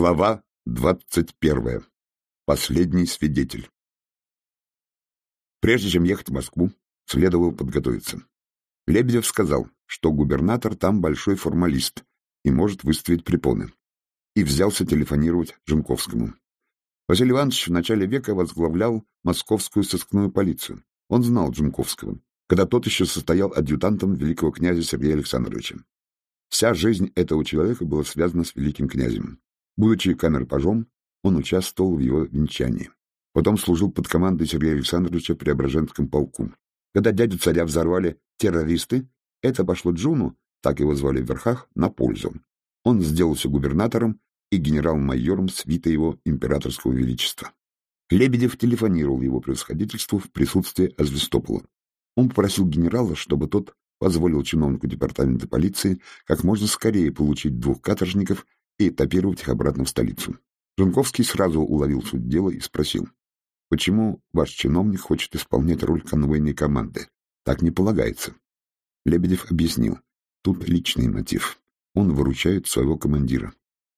Глава двадцать первая. Последний свидетель. Прежде чем ехать в Москву, следовало подготовиться. Лебедев сказал, что губернатор там большой формалист и может выставить препоны, и взялся телефонировать Жунковскому. Василий Иванович в начале века возглавлял московскую сыскную полицию. Он знал Джунковского, когда тот еще состоял адъютантом великого князя Сергея Александровича. Вся жизнь этого человека была связана с великим князем. Будучи камер-пажом, он участвовал в его венчании. Потом служил под командой Сергея Александровича в Преображенском полку. Когда дядю царя взорвали террористы, это пошло Джуну, так его звали в верхах, на пользу. Он сделался губернатором и генерал-майором свита его императорского величества. Лебедев телефонировал его превосходительству в присутствии Азвестопола. Он попросил генерала, чтобы тот позволил чиновнику департамента полиции как можно скорее получить двух каторжников и этапировать их обратно в столицу. Жунковский сразу уловил суть дела и спросил, почему ваш чиновник хочет исполнять роль конвойной команды? Так не полагается. Лебедев объяснил, тут личный мотив. Он выручает своего командира.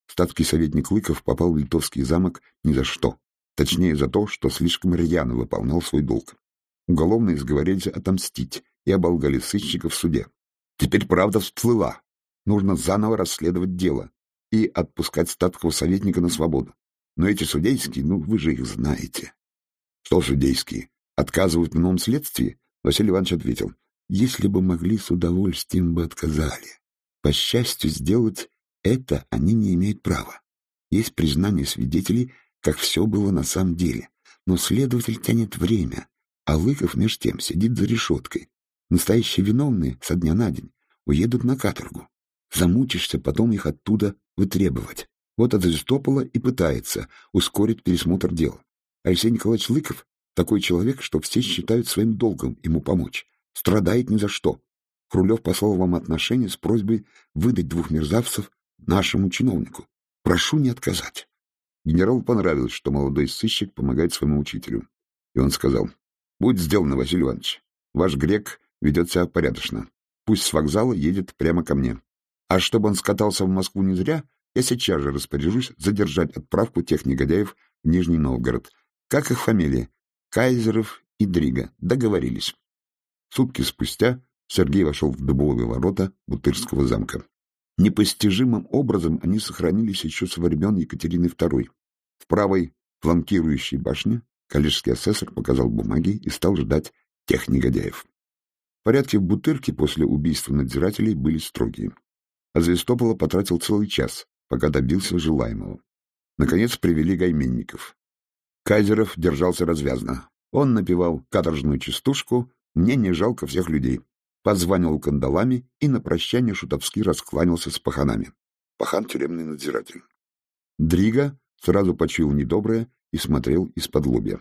Статский советник Лыков попал в литовский замок ни за что. Точнее, за то, что слишком рьяно выполнял свой долг. Уголовные сговорились отомстить и оболгали сыщиков в суде. Теперь правда всплыла. Нужно заново расследовать дело, и отпускать статского советника на свободу. Но эти судейские, ну, вы же их знаете. Что судейские? Отказывают в новом следствии? Василий Иванович ответил. Если бы могли, с удовольствием бы отказали. По счастью, сделать это они не имеют права. Есть признание свидетелей, как все было на самом деле. Но следователь тянет время, а Лыков меж тем сидит за решеткой. Настоящие виновные со дня на день уедут на каторгу. Замучишься потом их оттуда вытребовать. Вот от Аристопола и пытается ускорить пересмотр дела. Алексей Николаевич Лыков — такой человек, что все считают своим долгом ему помочь. Страдает ни за что. Хрулев послал вам отношение с просьбой выдать двух мерзавцев нашему чиновнику. Прошу не отказать. Генералу понравилось, что молодой сыщик помогает своему учителю. И он сказал, «Будет сделано, Василий Иванович. Ваш грек ведет себя порядочно. Пусть с вокзала едет прямо ко мне. А чтобы он скатался в Москву не зря, я сейчас же распоряжусь задержать отправку тех негодяев в Нижний Новгород. Как их фамилии? Кайзеров и Дрига. Договорились. Сутки спустя Сергей вошел в дубовые ворота Бутырского замка. Непостижимым образом они сохранились еще со времен Екатерины II. В правой фланкирующей башне коллежский асессор показал бумаги и стал ждать тех негодяев. Порядки в Бутырке после убийства надзирателей были строгие а Звестопола потратил целый час, пока добился желаемого. Наконец привели гайменников. Кайзеров держался развязно. Он напевал каторжную частушку «Мне не жалко всех людей», позванивал кандалами и на прощание шутовски раскланялся с паханами. Пахан — тюремный надзиратель. Дрига сразу почуял недоброе и смотрел из-под лобья.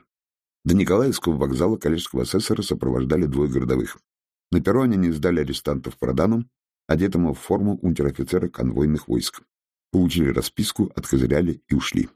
До Николаевского вокзала коллежского асессора сопровождали двое городовых. На перроне они сдали арестантов проданам одетому в форму унтер-офицера конвойных войск. Получили расписку, откозыряли и ушли.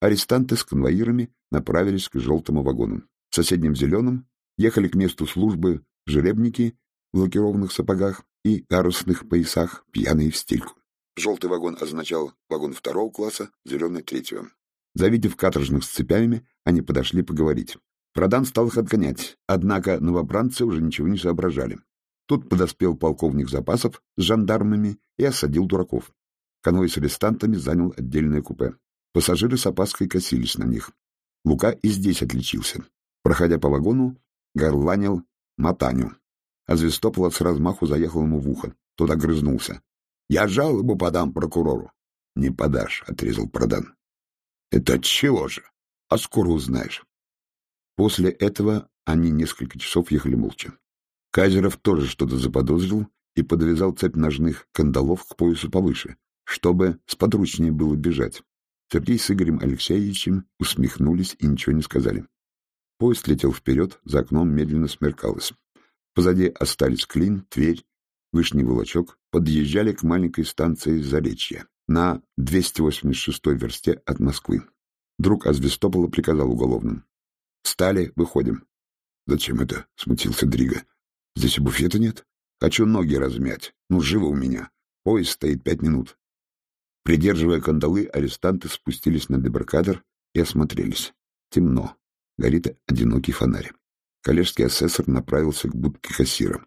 Арестанты с конвоирами направились к желтому вагону. В соседнем зеленом ехали к месту службы жеребники в лакированных сапогах и карусных поясах, пьяные в стельку. Желтый вагон означал вагон второго класса, зеленый — третьего. Завидев каторжных с цепями, они подошли поговорить. Продан стал их отгонять, однако новобранцы уже ничего не соображали. Тут подоспел полковник запасов с жандармами и осадил дураков. Конвой с арестантами занял отдельное купе. Пассажиры с опаской косились на них. Лука и здесь отличился. Проходя по вагону, горланил Матаню. А Звестополот с размаху заехал ему в ухо. Тот огрызнулся. — Я жалобу подам прокурору. — Не подашь, — отрезал Продан. — Это чего же? А скоро узнаешь. После этого они несколько часов ехали молча. Казеров тоже что-то заподозрил и подвязал цепь ножных кандалов к поясу повыше, чтобы сподручнее было бежать. Сергей с Игорем Алексеевичем усмехнулись и ничего не сказали. Поезд летел вперед, за окном медленно смеркалось. Позади остались Клин, Тверь, Вышний Волочок, подъезжали к маленькой станции Заречье на 286-й версте от Москвы. Друг Азвестопола приказал уголовным. «Встали, выходим». «Зачем это?» — смутился Дрига. Здесь и буфета нет. Хочу ноги размять. Ну, живо у меня. Поезд стоит пять минут. Придерживая кандалы, арестанты спустились на дебаркадер и осмотрелись. Темно. Горит одинокий фонарь. Коллежский асессор направился к будке кассира.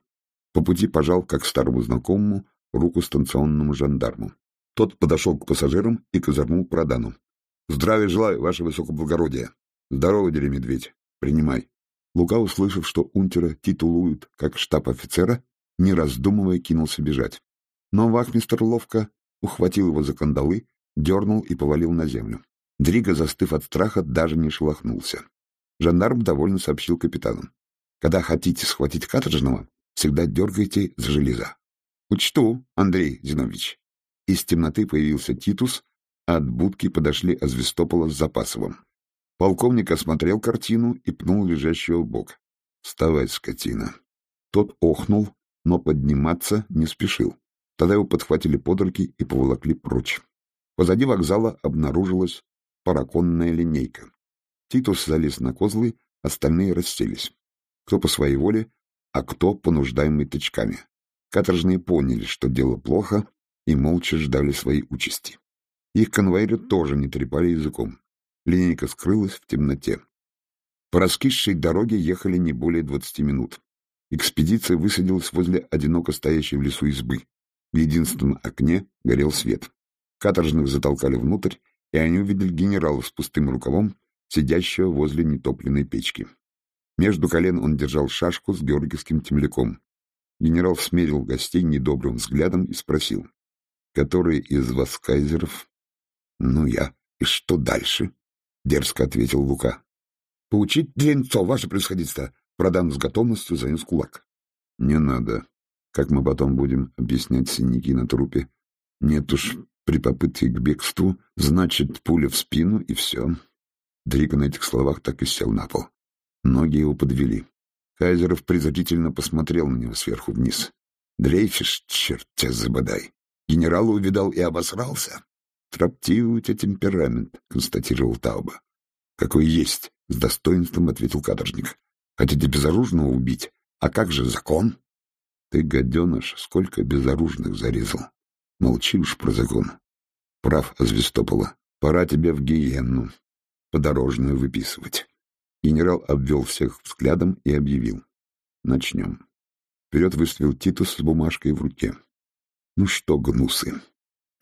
По пути пожал, как старому знакомому, руку станционному жандарму. Тот подошел к пассажирам и козырнул Продану. — Здравия желаю, ваше высокоблагородие. — Здорово, Медведь. Принимай. Лука, услышав, что унтера титулуют как штаб-офицера, не раздумывая, кинулся бежать. Но вахмистер ловко ухватил его за кандалы, дернул и повалил на землю. Дрига, застыв от страха, даже не шелохнулся. Жандарм довольно сообщил капитану. Когда хотите схватить каторжного, всегда дергайте за железа. Учту, Андрей Зинович. Из темноты появился Титус, а от будки подошли Азвестопола с Запасовым. Полковник осмотрел картину и пнул лежащего бок. «Вставай, скотина!» Тот охнул, но подниматься не спешил. Тогда его подхватили под руки и поволокли прочь. Позади вокзала обнаружилась параконная линейка. Титус залез на козлы, остальные расселись. Кто по своей воле, а кто понуждаемый тычками. Каторжные поняли, что дело плохо, и молча ждали своей участи. Их конвоиры тоже не трепали языком. Линейка скрылась в темноте. По раскисшей дороге ехали не более двадцати минут. Экспедиция высадилась возле одиноко стоящей в лесу избы. В единственном окне горел свет. Каторжных затолкали внутрь, и они увидели генерала с пустым рукавом, сидящего возле нетопленной печки. Между колен он держал шашку с георгиевским темляком. Генерал смерил гостей недобрым взглядом и спросил, «Который из вас кайзеров?» «Ну, я. И что дальше?» — дерзко ответил Лука. — Поучить длинцо, ваше происходительство. Продам с готовностью занес кулак. — Не надо. Как мы потом будем объяснять синяки на трупе? Нет уж, при попытке к бегству, значит, пуля в спину и все. Дрика на этих словах так и сел на пол. Ноги его подвели. Кайзеров презрительно посмотрел на него сверху вниз. «Дрейфишь, черт тебя забодай! Генерала увидал и обосрался!» «Строптивый у тебя темперамент», — констатировал Тауба. «Какой есть», — с достоинством ответил каторжник. «Хотите безоружного убить? А как же закон?» «Ты, гаденыш, сколько безоружных зарезал. Молчи уж про закон. Прав, Азвестопола. Пора тебе в гиенну. Подорожную выписывать». Генерал обвел всех взглядом и объявил. «Начнем». Вперед выставил Титус с бумажкой в руке. «Ну что, гнусы,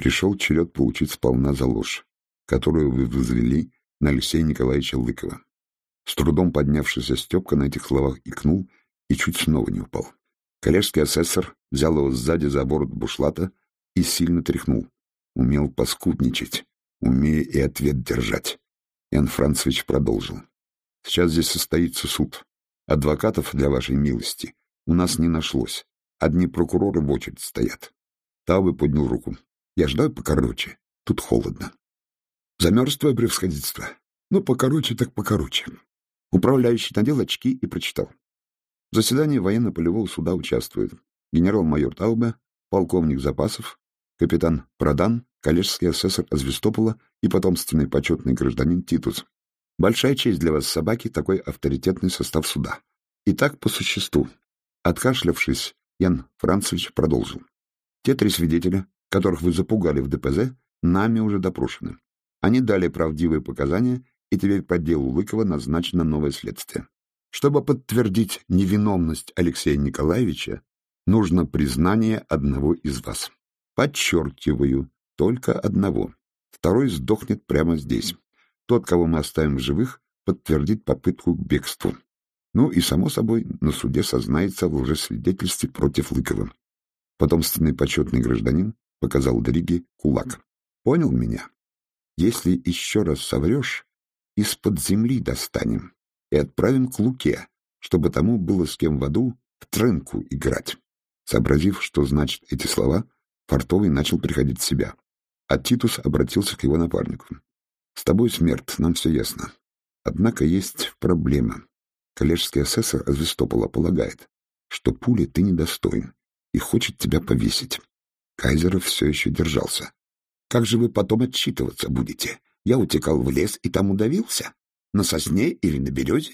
пришел черед получить сполна за ложь, которую вы возвели на Алексея Николаевича Лыкова. С трудом поднявшийся Степка на этих словах икнул и чуть снова не упал. Коллежский асессор взял его сзади за ворот бушлата и сильно тряхнул. Умел поскудничать, умея и ответ держать. Ян Францевич продолжил. Сейчас здесь состоится суд. Адвокатов для вашей милости у нас не нашлось. Одни прокуроры в очередь стоят. Тавы поднял руку. Я ждал покороче. Тут холодно. Замерз твое превосходительство. Ну, покороче так покороче. Управляющий надел очки и прочитал. В заседании военно-полевого суда участвуют генерал-майор Таубе, полковник запасов, капитан Продан, коллежский асессор Азвестопола и потомственный почетный гражданин Титус. Большая честь для вас, собаки, такой авторитетный состав суда. Итак, по существу. Откашлявшись, Ян Францевич продолжил. Те три свидетеля, которых вы запугали в ДПЗ, нами уже допрошены. Они дали правдивые показания, и теперь по делу Лыкова назначено новое следствие. Чтобы подтвердить невиновность Алексея Николаевича, нужно признание одного из вас. Подчеркиваю, только одного. Второй сдохнет прямо здесь. Тот, кого мы оставим в живых, подтвердит попытку к бегству. Ну и, само собой, на суде сознается в лжесвидетельстве против Лыкова. Потомственный почетный гражданин показал Дриге кулак. Понял меня? Если еще раз соврешь, из-под земли достанем и отправим к Луке, чтобы тому было с кем в аду в тренку играть. Сообразив, что значат эти слова, Фартовый начал приходить в себя. А Титус обратился к его напарнику. — С тобой смерть, нам все ясно. Однако есть проблема. Коллежский асессор Азвестопола полагает, что пули ты недостоин и хочет тебя повесить. Кайзеров все еще держался. «Как же вы потом отчитываться будете? Я утекал в лес и там удавился? На сосне или на березе?»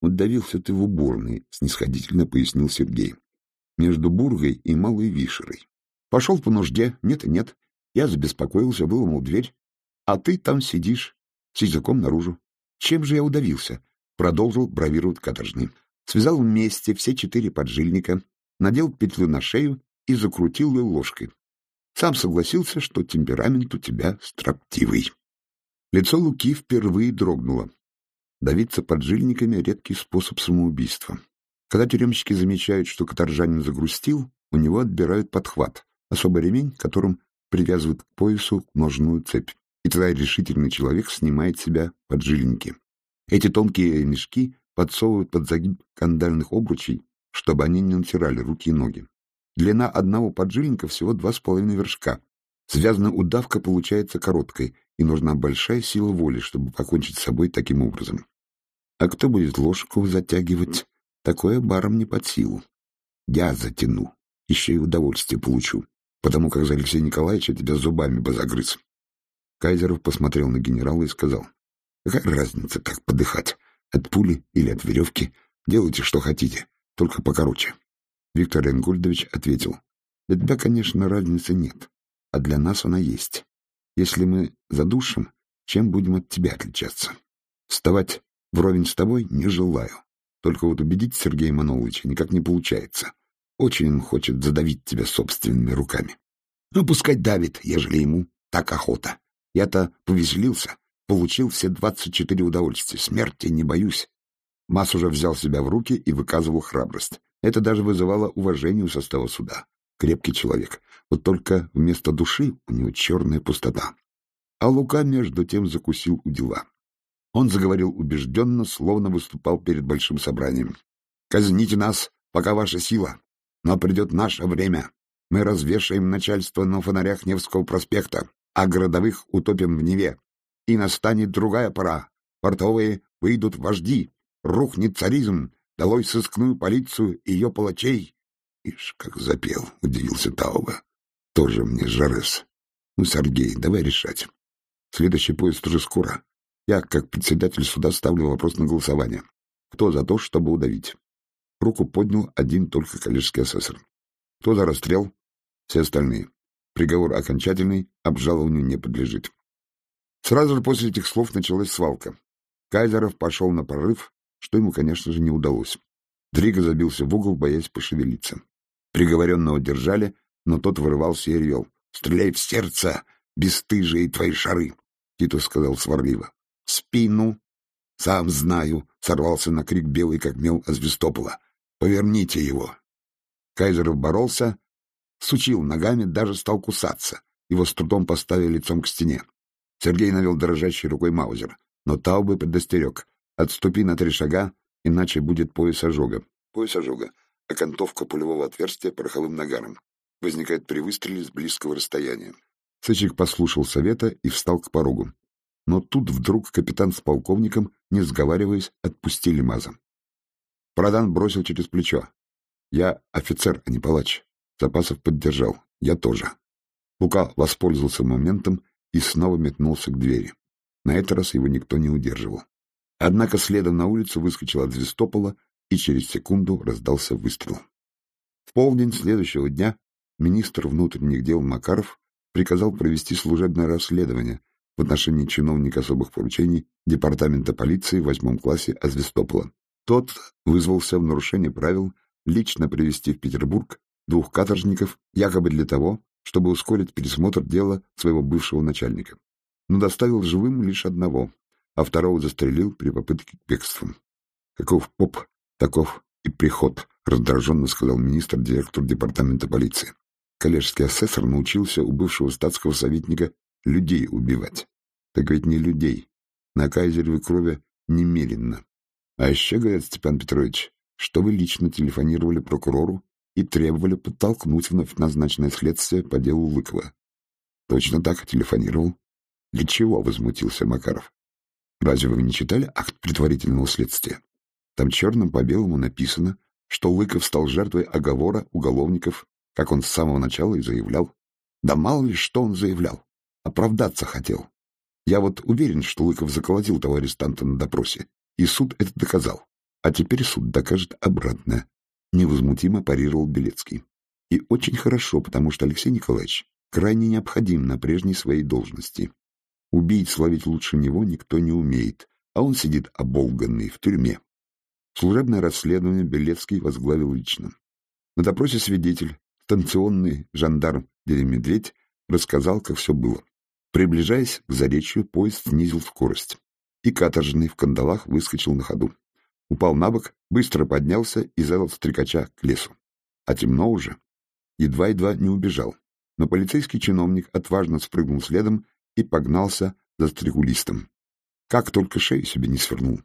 «Удавился ты в уборной», — снисходительно пояснил Сергей. «Между Бургой и Малой Вишерой. Пошел по нужде, нет и нет, Я забеспокоился, выломал дверь, а ты там сидишь, с языком наружу. Чем же я удавился? Продолжил бравировать каторжный. Связал вместе все четыре поджильника, надел петлю на шею и закрутил ее ложкой. Сам согласился, что темперамент у тебя строптивый. Лицо Луки впервые дрогнуло. Давиться поджильниками — редкий способ самоубийства. Когда тюремщики замечают, что каторжанин загрустил, у него отбирают подхват, особый ремень, которым привязывают к поясу ножную цепь. И тогда решительный человек снимает с себя поджильники. Эти тонкие мешки подсовывают под загиб кандальных обручей, чтобы они не натирали руки и ноги. Длина одного поджилинка всего два с половиной вершка. Связанная удавка получается короткой, и нужна большая сила воли, чтобы покончить с собой таким образом. А кто будет ложку затягивать? Такое баром не под силу. Я затяну, еще и удовольствие получу, потому как за Алексея Николаевича тебя зубами бы загрыз. Кайзеров посмотрел на генерала и сказал, какая разница, как подыхать, от пули или от веревки, делайте, что хотите, только покороче. Виктор Энгольдович ответил, для тебя, конечно, разницы нет, а для нас она есть. Если мы задушим, чем будем от тебя отличаться? Вставать вровень с тобой не желаю. Только вот убедить Сергея Маноловича никак не получается. Очень он хочет задавить тебя собственными руками. Ну, пускай давит, ежели ему так охота. Я-то повеселился, получил все двадцать четыре удовольствия, смерти не боюсь. Масс уже взял себя в руки и выказывал храбрость. Это даже вызывало уважение у состава суда. Крепкий человек. Вот только вместо души у него черная пустота. А Лука, между тем, закусил у дела. Он заговорил убежденно, словно выступал перед большим собранием. «Казните нас, пока ваша сила. Но придет наше время. Мы развешаем начальство на фонарях Невского проспекта, а городовых утопим в Неве. И настанет другая пора. Портовые выйдут вожди. Рухнет царизм, долой сыскную полицию и ее палачей. Ишь, как запел, — удивился Тауба. Тоже мне жарес. Ну, Сергей, давай решать. Следующий поезд уже скоро. Я, как председатель суда, ставлю вопрос на голосование. Кто за то, чтобы удавить? Руку поднял один только коллежский асессор. Кто за расстрел? Все остальные. Приговор окончательный, обжалованию не подлежит. Сразу же после этих слов началась свалка. Кайзеров пошел на прорыв, что ему, конечно же, не удалось. Дрига забился в угол, боясь пошевелиться. Приговоренного держали, но тот вырывался и ревел. — Стреляй в сердце, бесстыжие твои шары! — Титус сказал сварливо. — Спину! — Сам знаю! — сорвался на крик белый, как мел Азвестопола. — Поверните его! Кайзеров боролся, сучил ногами, даже стал кусаться. Его с трудом поставили лицом к стене. Сергей навел дрожащей рукой Маузер, но Таубы предостерег. Отступи на три шага, иначе будет пояс ожога. Пояс ожога — окантовка пулевого отверстия пороховым нагаром. Возникает при выстреле с близкого расстояния. Сычик послушал совета и встал к порогу. Но тут вдруг капитан с полковником, не сговариваясь, отпустили Маза. Продан бросил через плечо. «Я офицер, а не палач». Запасов поддержал. «Я тоже». Лука воспользовался моментом и снова метнулся к двери. На этот раз его никто не удерживал. Однако следом на улицу выскочил от звестопола, и через секунду раздался выстрел. В полдень следующего дня министр внутренних дел Макаров приказал провести служебное расследование в отношении чиновника особых поручений Департамента полиции в восьмом классе Азвестопола. Тот вызвался в нарушение правил лично привести в Петербург двух каторжников, якобы для того, чтобы ускорить пересмотр дела своего бывшего начальника. Но доставил живым лишь одного, а второго застрелил при попытке к бегству. Каков поп, таков и приход, раздраженно сказал министр, директор департамента полиции. Коллежский асессор научился у бывшего статского советника людей убивать. Так ведь не людей. На кайзеревой крови немеренно. А еще, говорят, Степан Петрович, что вы лично телефонировали прокурору и требовали подтолкнуть вновь назначенное следствие по делу Лыкова. Точно так телефонировал. Для чего? — возмутился Макаров. Разве вы не читали акт предварительного следствия? Там черным по белому написано, что Лыков стал жертвой оговора уголовников, как он с самого начала и заявлял. Да мало ли, что он заявлял. Оправдаться хотел. Я вот уверен, что Лыков заколотил того арестанта на допросе, и суд это доказал. А теперь суд докажет обратное. Невозмутимо парировал Белецкий. И очень хорошо, потому что Алексей Николаевич крайне необходим на прежней своей должности. Убить словить лучше него никто не умеет, а он сидит оболганный в тюрьме. Служебное расследование Белецкий возглавил лично. На допросе свидетель, станционный жандарм Медведь рассказал, как все было. Приближаясь к заречью, поезд снизил скорость, и каторжный в кандалах выскочил на ходу. Упал на бок, быстро поднялся и задал стрекача к лесу. А темно уже. Едва-едва не убежал. Но полицейский чиновник отважно спрыгнул следом и погнался за стригулистом. Как только шею себе не свернул.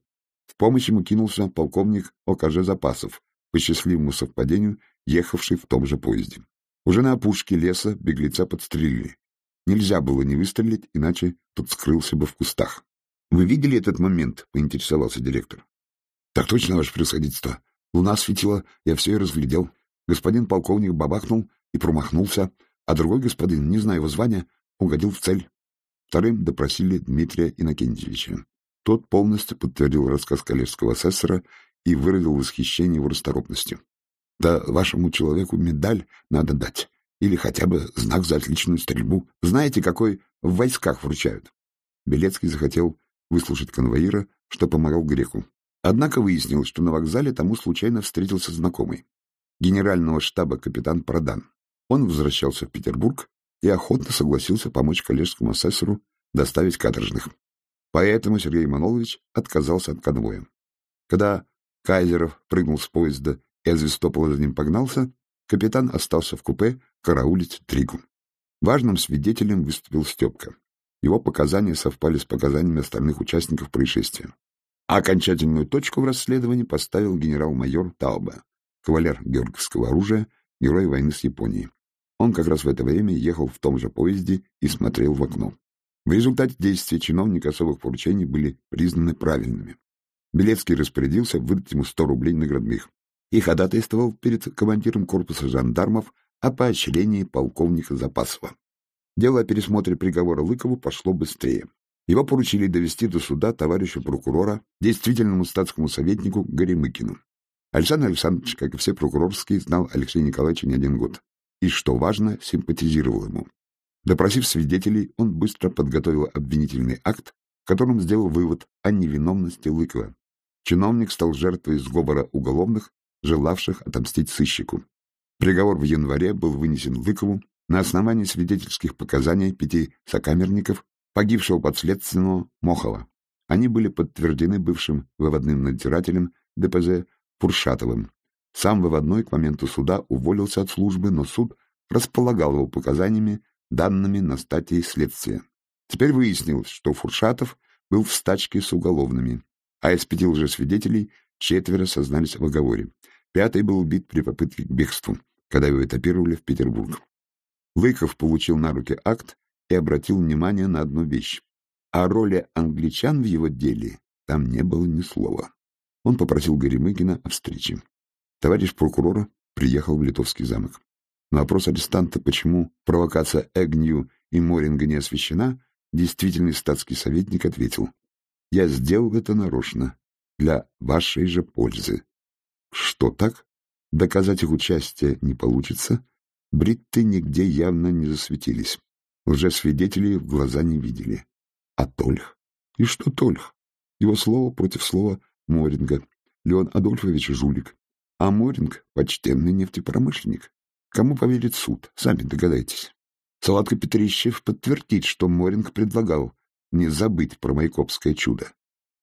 В помощь ему кинулся полковник ОКЖ запасов, по счастливому совпадению, ехавший в том же поезде. Уже на опушке леса беглеца подстрелили. Нельзя было не выстрелить, иначе тот скрылся бы в кустах. — Вы видели этот момент? — поинтересовался директор. — Так точно, ваше превосходительство. Луна светила, я все и разглядел. Господин полковник бабахнул и промахнулся, а другой господин, не знаю его звания, угодил в цель. Вторым допросили Дмитрия Иннокентьевича. Тот полностью подтвердил рассказ коллежского асессора и выразил восхищение его расторопностью. Да вашему человеку медаль надо дать. Или хотя бы знак за отличную стрельбу. Знаете, какой в войсках вручают? Белецкий захотел выслушать конвоира, что помогал греку. Однако выяснилось, что на вокзале тому случайно встретился знакомый. Генерального штаба капитан Продан. Он возвращался в Петербург и охотно согласился помочь коллежскому асессору доставить каторжных. Поэтому Сергей Манолович отказался от конвоя. Когда Кайзеров прыгнул с поезда и Азвистопола за ним погнался, капитан остался в купе караулить Тригу. Важным свидетелем выступил Степка. Его показания совпали с показаниями остальных участников происшествия. А окончательную точку в расследовании поставил генерал-майор Таубе, кавалер георгиевского оружия, герой войны с Японией. Он как раз в это время ехал в том же поезде и смотрел в окно. В результате действий чиновника особых поручений были признаны правильными. Белецкий распорядился выдать ему 100 рублей наградных и ходатайствовал перед командиром корпуса жандармов о поощрении полковника Запасова. Дело о пересмотре приговора Лыкову пошло быстрее. Его поручили довести до суда товарищу прокурора, действительному статскому советнику Горемыкину. Александр Александрович, как и все прокурорские, знал Алексея Николаевича не один год. И, что важно, симпатизировал ему. Допросив свидетелей, он быстро подготовил обвинительный акт, в котором сделал вывод о невиновности Лыкова. Чиновник стал жертвой сговора уголовных, желавших отомстить сыщику. Приговор в январе был вынесен Лыкову на основании свидетельских показаний пяти сокамерников, погибшего подследственного Мохова. Они были подтверждены бывшим выводным надзирателем ДПЗ Фуршатовым. Сам выводной к моменту суда уволился от службы, но суд располагал его показаниями, данными на статье следствия. Теперь выяснилось, что Фуршатов был в стачке с уголовными, а из пяти лжесвидетелей четверо сознались в оговоре. Пятый был убит при попытке к бегству, когда его этапировали в Петербург. Лыков получил на руки акт и обратил внимание на одну вещь. О роли англичан в его деле там не было ни слова. Он попросил Горемыкина о встрече. Товарищ прокурора приехал в Литовский замок. На вопрос арестанта, почему провокация Эгнью и Моринга не освещена, действительный статский советник ответил, «Я сделал это нарочно, для вашей же пользы. Что так? Доказать их участие не получится. Бритты нигде явно не засветились. Лжесвидетелей в глаза не видели. А Тольх? И что Тольх? Его слово против слова Моринга. Леон Адольфович жулик. А Моринг — почтенный нефтепромышленник. Кому поверит суд? Сами догадайтесь. Салатка Петрищев подтвердит, что Моринг предлагал не забыть про Майкопское чудо.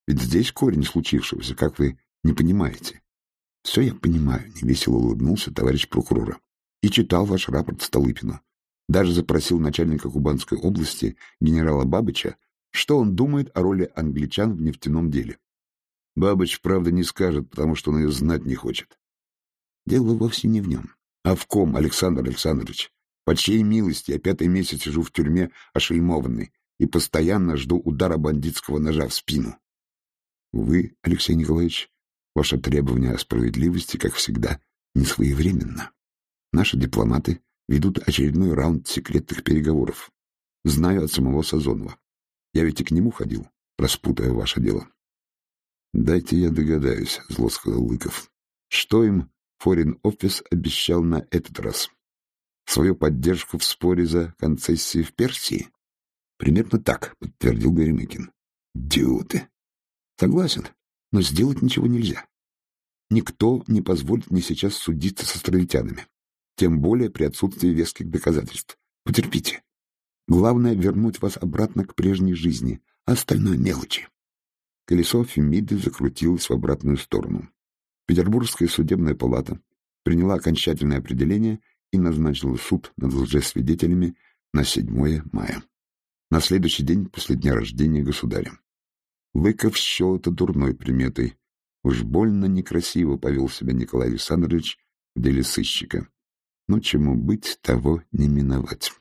Ведь здесь корень случившегося, как вы не понимаете. — Все я понимаю, — невесело улыбнулся товарищ прокурора. — И читал ваш рапорт Столыпину. Даже запросил начальника Кубанской области, генерала Бабыча, что он думает о роли англичан в нефтяном деле. Бабыч, правда, не скажет, потому что он ее знать не хочет. Дело вовсе не в нем, а в ком, Александр Александрович. По чьей милости я пятый месяц сижу в тюрьме ошельмованный и постоянно жду удара бандитского ножа в спину. Вы, Алексей Николаевич, Ваше требование о справедливости, как всегда, не своевременно. Наши дипломаты ведут очередной раунд секретных переговоров. Знаю от самого Сазонова. Я ведь и к нему ходил, распутая ваше дело. — Дайте я догадаюсь, — зло сказал Лыков. — Что им Форин Офис обещал на этот раз? — Свою поддержку в споре за концессии в Персии? Примерно так, подтвердил Горемыкин. Дюты. Согласен, но сделать ничего нельзя. Никто не позволит мне сейчас судиться с островитянами, тем более при отсутствии веских доказательств. Потерпите. Главное — вернуть вас обратно к прежней жизни, а остальное — мелочи. Колесо Фемиды закрутилось в обратную сторону. Петербургская судебная палата приняла окончательное определение и назначила суд над лжесвидетелями на 7 мая, на следующий день после дня рождения государя. Лыков счел это дурной приметой. Уж больно некрасиво повел себя Николай Александрович в деле сыщика. Но чему быть, того не миновать.